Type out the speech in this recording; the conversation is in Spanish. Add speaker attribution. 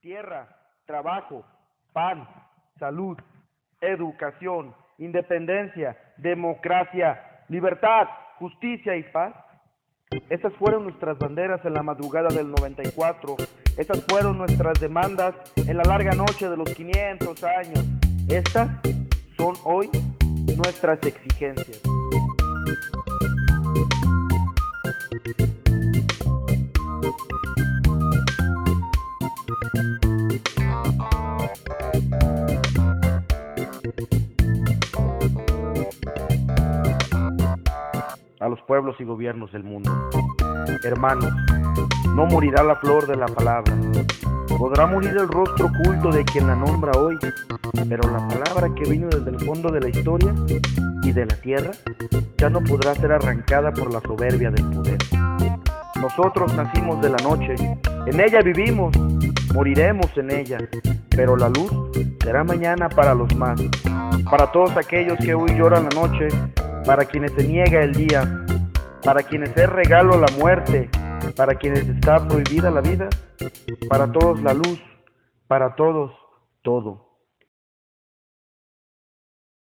Speaker 1: tierra, trabajo, pan, salud, educación, independencia, democracia, libertad, justicia y paz. Esas fueron nuestras banderas en la madrugada del 94. Esas fueron nuestras demandas en la larga noche de los 500 años. Estas son hoy nuestras exigencias. A los pueblos y gobiernos del mundo. Hermanos, no morirá la flor de la palabra. Podrá morir el rostro oculto de quien la nombra hoy, pero la palabra que vino desde el fondo de la historia y de la tierra ya no podrá ser arrancada por la soberbia del poder. Nosotros nacimos de la noche, en ella vivimos, moriremos en ella, pero la luz será mañana para los más, para todos aquellos que hoy lloran la noche para quienes se niega el día, para quienes es regalo la muerte, para quienes está prohibida la vida, para todos la luz, para todos todo.